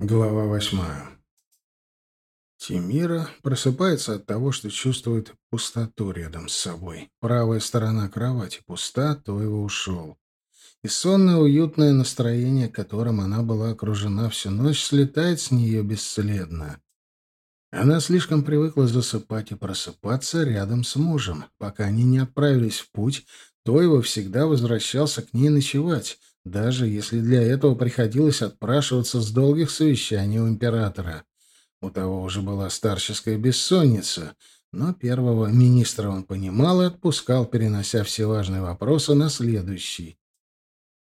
Глава восьмая. Тимира просыпается от того, что чувствует пустоту рядом с собой. Правая сторона кровати пуста, то его ушел. И сонное уютное настроение, которым она была окружена всю ночь, слетает с нее бесследно. Она слишком привыкла засыпать и просыпаться рядом с мужем. Пока они не отправились в путь, Тойва всегда возвращался к ней ночевать, даже если для этого приходилось отпрашиваться с долгих совещаний у императора. У того уже была старческая бессонница, но первого министра он понимал и отпускал, перенося все важные вопросы на следующий.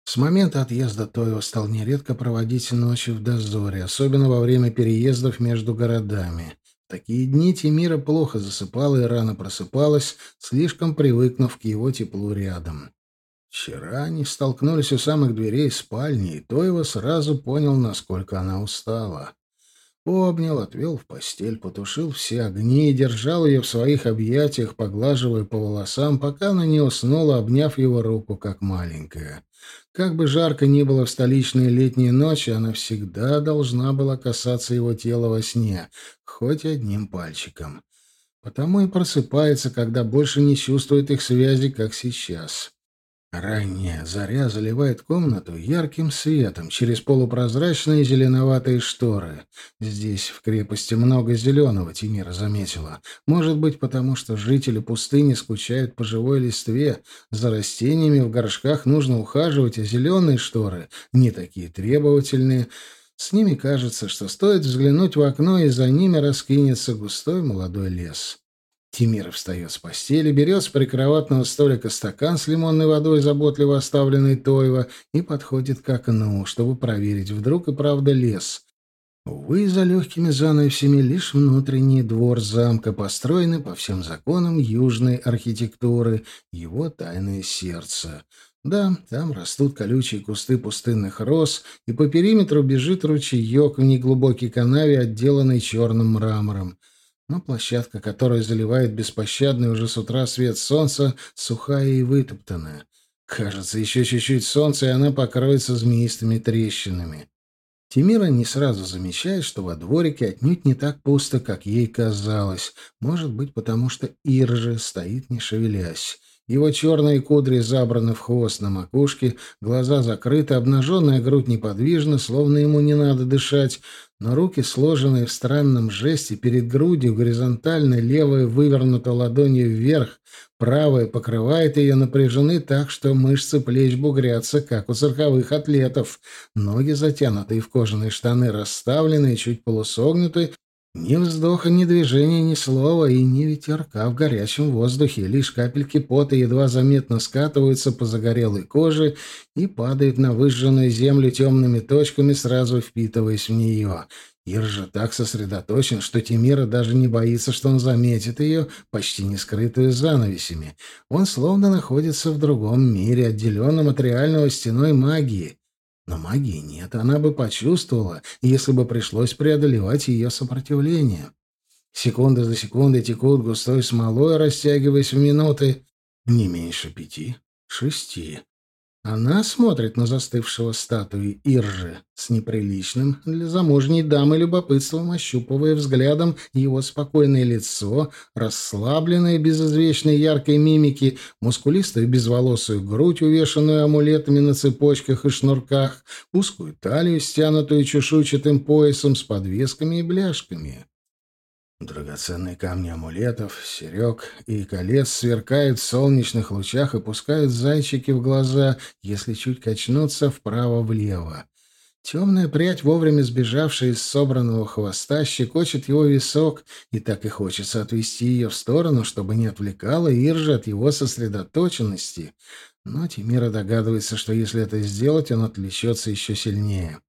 С момента отъезда Тоева стал нередко проводить ночи в дозоре, особенно во время переездов между городами. В такие дни Тимира плохо засыпала и рано просыпалась, слишком привыкнув к его теплу рядом. Вчера они столкнулись у самых дверей спальни, и Тоева сразу понял, насколько она устала. Обнял, отвел в постель, потушил все огни и держал ее в своих объятиях, поглаживая по волосам, пока она не уснула, обняв его руку, как маленькая. Как бы жарко ни было в столичные летние ночи, она всегда должна была касаться его тела во сне, хоть одним пальчиком. Потому и просыпается, когда больше не чувствует их связи, как сейчас. Ранняя заря заливает комнату ярким светом через полупрозрачные зеленоватые шторы. Здесь, в крепости, много зеленого, Тимира заметила. Может быть, потому что жители пустыни скучают по живой листве. За растениями в горшках нужно ухаживать, а зеленые шторы не такие требовательные. С ними кажется, что стоит взглянуть в окно, и за ними раскинется густой молодой лес. Тимир встает с постели, берет с прикроватного столика стакан с лимонной водой, заботливо оставленный Тоева, и подходит к окну, чтобы проверить, вдруг и правда лес. Увы, за легкими занавесями лишь внутренний двор замка, построенный по всем законам южной архитектуры, его тайное сердце. Да, там растут колючие кусты пустынных роз, и по периметру бежит ручеек в неглубокой канаве, отделанной черным мрамором но площадка, которая заливает беспощадный уже с утра свет солнца, сухая и вытоптанная. Кажется, еще чуть-чуть солнца, и она покроется змеистыми трещинами. Тимира не сразу замечает, что во дворике отнюдь не так пусто, как ей казалось. Может быть, потому что Иржи стоит, не шевелясь. Его черные кудри забраны в хвост на макушке, глаза закрыты, обнаженная грудь неподвижна, словно ему не надо дышать, но руки, сложенные в странном жесте, перед грудью горизонтально, левая вывернута ладонью вверх, правая покрывает ее, напряжены так, что мышцы плеч бугрятся, как у цирковых атлетов. Ноги, затянутые в кожаные штаны, расставлены и чуть полусогнуты, ни вздоха, ни движения, ни слова и ни ветерка в горячем воздухе. Лишь капельки пота едва заметно скатываются по загорелой коже и падают на выжженную землю темными точками, сразу впитываясь в нее. Ир же так сосредоточен, что Тимира даже не боится, что он заметит ее, почти не скрытую занавесями. Он словно находится в другом мире, отделенном от реального стеной магии. Но магии нет, она бы почувствовала, если бы пришлось преодолевать ее сопротивление. Секунды за секундой текут густой смолой, растягиваясь в минуты, не меньше пяти, шести. Она смотрит на застывшего статуи Иржи с неприличным для замужней дамы любопытством, ощупывая взглядом его спокойное лицо, расслабленное без извечной яркой мимики, мускулистую безволосую грудь, увешанную амулетами на цепочках и шнурках, узкую талию, стянутую чешуйчатым поясом с подвесками и бляшками. Драгоценные камни амулетов, серег и колец сверкают в солнечных лучах и пускают зайчики в глаза, если чуть качнуться вправо-влево. Темная прядь, вовремя сбежавшая из собранного хвоста, щекочет его висок, и так и хочется отвести ее в сторону, чтобы не отвлекала Иржа от его сосредоточенности. Но Тимира догадывается, что если это сделать, он отвлечется еще сильнее.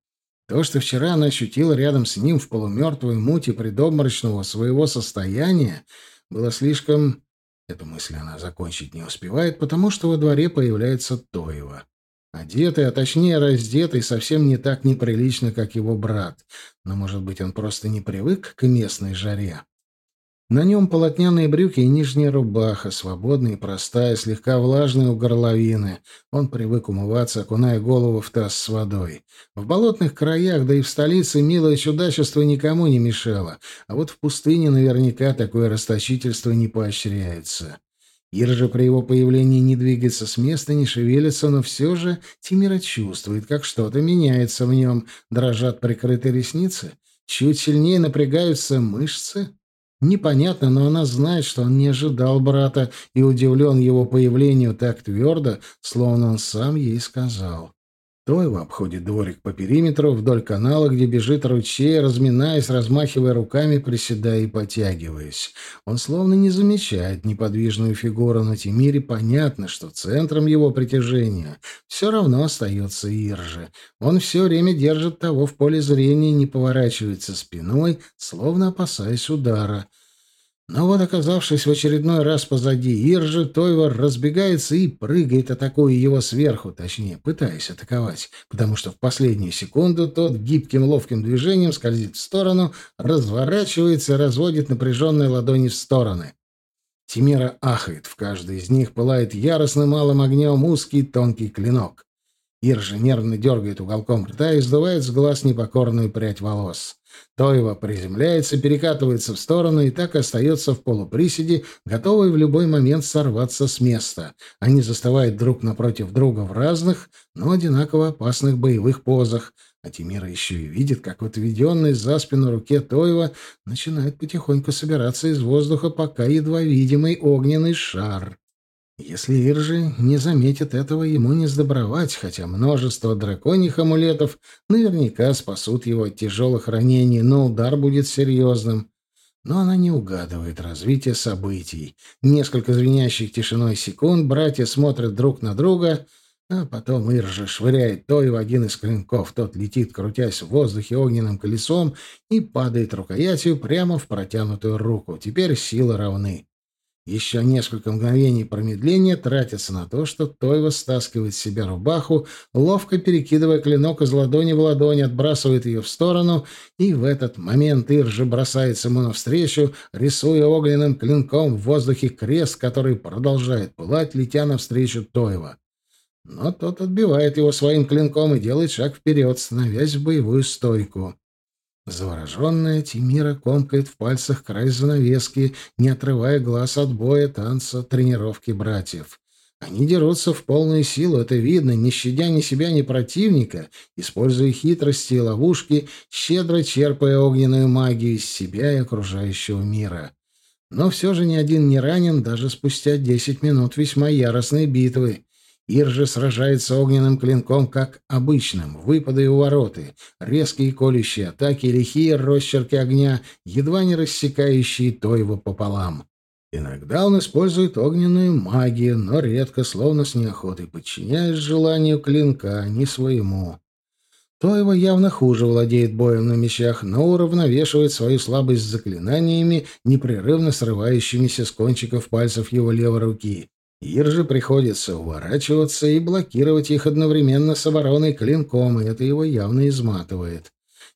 То, что вчера она ощутила рядом с ним в полумертвой муте предобморочного своего состояния, было слишком... Эту мысль она закончить не успевает, потому что во дворе появляется Тоева. Одетый, а точнее раздетый, совсем не так неприлично, как его брат. Но, может быть, он просто не привык к местной жаре. На нем полотняные брюки и нижняя рубаха, свободная и простая, слегка влажная у горловины. Он привык умываться, окуная голову в таз с водой. В болотных краях, да и в столице, милое чудачество никому не мешало, а вот в пустыне наверняка такое расточительство не поощряется. Ир же при его появлении не двигается с места, не шевелится, но все же Тимира чувствует, как что-то меняется в нем. Дрожат прикрытые ресницы, чуть сильнее напрягаются мышцы. Непонятно, но она знает, что он не ожидал брата и удивлен его появлению так твердо, словно он сам ей сказал. Тойва обходит дворик по периметру вдоль канала, где бежит ручей, разминаясь, размахивая руками, приседая и потягиваясь. Он словно не замечает неподвижную фигуру на Тимире. Понятно, что центром его притяжения все равно остается Иржи. Он все время держит того в поле зрения, не поворачивается спиной, словно опасаясь удара. Но вот, оказавшись в очередной раз позади Иржи, Тойвор разбегается и прыгает, атакуя его сверху, точнее, пытаясь атаковать, потому что в последнюю секунду тот гибким ловким движением скользит в сторону, разворачивается и разводит напряженные ладони в стороны. Тимира ахает, в каждой из них пылает яростным малым огнем узкий тонкий клинок. Иржа нервно дергает уголком рта и сдувает с глаз непокорную прядь волос. Тоева приземляется, перекатывается в сторону и так остается в полуприседе, готовый в любой момент сорваться с места. Они застывают друг напротив друга в разных, но одинаково опасных боевых позах. А Тимира еще и видит, как отведенный за спину руке Тоева начинает потихоньку собираться из воздуха пока едва видимый огненный шар. Если Иржи не заметит этого, ему не сдобровать, хотя множество драконьих амулетов наверняка спасут его от тяжелых ранений, но удар будет серьезным. Но она не угадывает развитие событий. Несколько звенящих тишиной секунд братья смотрят друг на друга, а потом Иржа швыряет той в один из клинков. Тот летит, крутясь в воздухе огненным колесом, и падает рукоятью прямо в протянутую руку. Теперь силы равны. Еще несколько мгновений промедления тратятся на то, что Тойва стаскивает с себя рубаху, ловко перекидывая клинок из ладони в ладонь, отбрасывает ее в сторону, и в этот момент Иржа бросается ему навстречу, рисуя огненным клинком в воздухе крест, который продолжает пылать, летя навстречу Тойва. Но тот отбивает его своим клинком и делает шаг вперед, становясь в боевую стойку. Завороженная Тимира комкает в пальцах край занавески, не отрывая глаз от боя, танца, тренировки братьев. Они дерутся в полную силу, это видно, не щадя ни себя, ни противника, используя хитрости и ловушки, щедро черпая огненную магию из себя и окружающего мира. Но все же ни один не ранен даже спустя десять минут весьма яростной битвы. Ир же сражается огненным клинком, как обычным, выпады и увороты, резкие колющие атаки, лихие росчерки огня, едва не рассекающие то его пополам. Иногда он использует огненную магию, но редко, словно с неохотой, подчиняясь желанию клинка, а не своему. То явно хуже владеет боем на мечах, но уравновешивает свою слабость заклинаниями, непрерывно срывающимися с кончиков пальцев его левой руки. Ирже приходится уворачиваться и блокировать их одновременно с обороной клинком, и это его явно изматывает.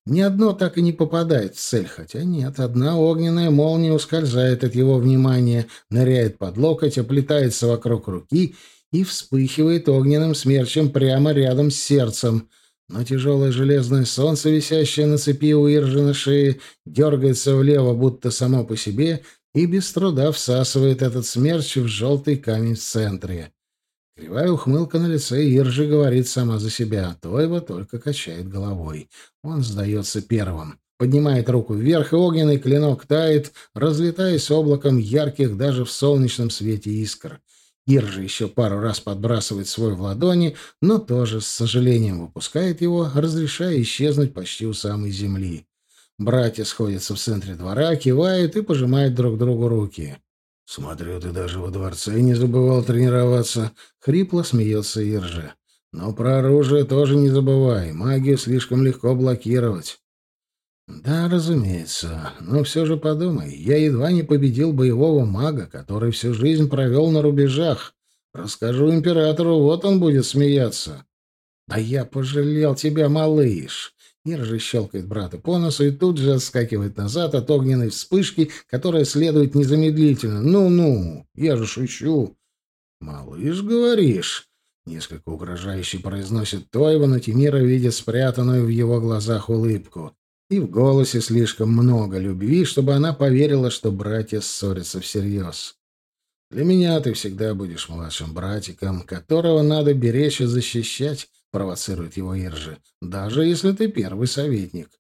Ни одно так и не попадает в цель, хотя нет, одна огненная молния ускользает от его внимания, ныряет под локоть, оплетается вокруг руки и вспыхивает огненным смерчем прямо рядом с сердцем. Но тяжелое железное солнце, висящее на цепи у Иржи на шее, дергается влево, будто само по себе, и без труда всасывает этот смерч в желтый камень в центре. Кривая ухмылка на лице Иржи говорит сама за себя, то его только качает головой. Он сдается первым. Поднимает руку вверх, и огненный клинок тает, разлетаясь облаком ярких даже в солнечном свете искр. Иржи еще пару раз подбрасывает свой в ладони, но тоже с сожалением выпускает его, разрешая исчезнуть почти у самой земли. Братья сходятся в центре двора, кивают и пожимают друг другу руки. «Смотрю, ты даже во дворце не забывал тренироваться», — хрипло смеется Иржа. «Но про оружие тоже не забывай, магию слишком легко блокировать». «Да, разумеется. Но все же подумай, я едва не победил боевого мага, который всю жизнь провел на рубежах. Расскажу императору, вот он будет смеяться». «Да я пожалел тебя, малыш. Иржи щелкает брата по носу и тут же отскакивает назад от огненной вспышки, которая следует незамедлительно. «Ну-ну, я же шучу». «Малыш, говоришь?» Несколько угрожающе произносит Тойва, но Тимира видит спрятанную в его глазах улыбку. И в голосе слишком много любви, чтобы она поверила, что братья ссорятся всерьез. «Для меня ты всегда будешь младшим братиком, которого надо беречь и защищать», — провоцирует его Иржи, «даже если ты первый советник».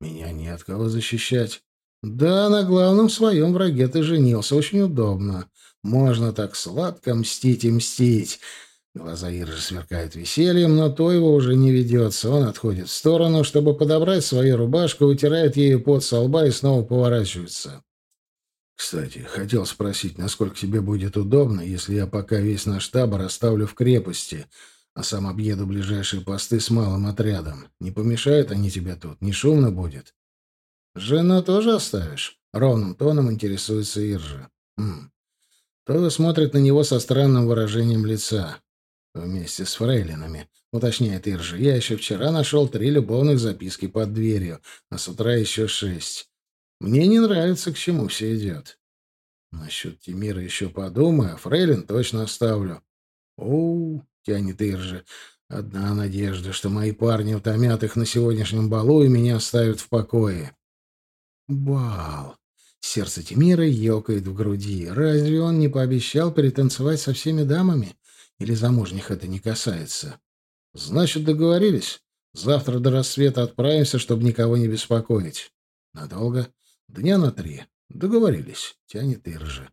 «Меня не от кого защищать». «Да, на главном своем враге ты женился. Очень удобно. Можно так сладко мстить и мстить. Глаза Иржи сверкают весельем, но то его уже не ведется. Он отходит в сторону, чтобы подобрать свою рубашку, вытирает ею пот со лба и снова поворачивается. «Кстати, хотел спросить, насколько тебе будет удобно, если я пока весь наш табор оставлю в крепости, а сам объеду ближайшие посты с малым отрядом. Не помешают они тебе тут? Не шумно будет?» «Жену тоже оставишь?» — ровным тоном интересуется Иржа. «Хм». Смотрит на него со странным выражением лица. Вместе с фрейлинами, уточняет Иржи. Я еще вчера нашел три любовных записки под дверью, а с утра еще шесть. Мне не нравится, к чему все идет. Насчет Тимира еще подумаю, а фрейлин точно оставлю. Оу, тянет Иржи. Одна надежда, что мои парни утомят их на сегодняшнем балу и меня оставят в покое. Бал. Сердце Тимира ёкает в груди. Разве он не пообещал перетанцевать со всеми дамами? Или замужних это не касается? Значит, договорились. Завтра до рассвета отправимся, чтобы никого не беспокоить. Надолго? Дня на три. Договорились. Тянет Иржи.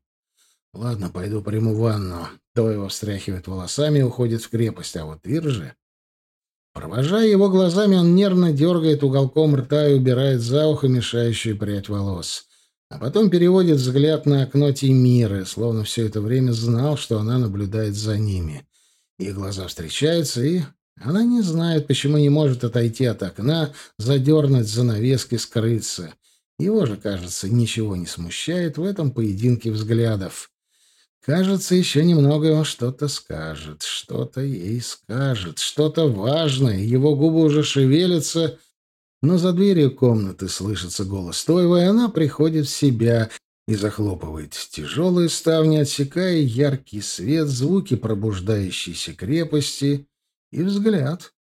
Ладно, пойду приму ванну. То его встряхивает волосами и уходит в крепость, а вот Иржи... Провожая его глазами, он нервно дергает уголком рта и убирает за ухо мешающую прядь волос а потом переводит взгляд на окно Тимиры, словно все это время знал, что она наблюдает за ними. Их глаза встречаются, и она не знает, почему не может отойти от окна, задернуть занавески, скрыться. Его же, кажется, ничего не смущает в этом поединке взглядов. Кажется, еще немного он что-то скажет, что-то ей скажет, что-то важное. Его губы уже шевелятся, но за дверью комнаты слышится голос Тойва, и она приходит в себя и захлопывает тяжелые ставни, отсекая яркий свет, звуки пробуждающейся крепости и взгляд,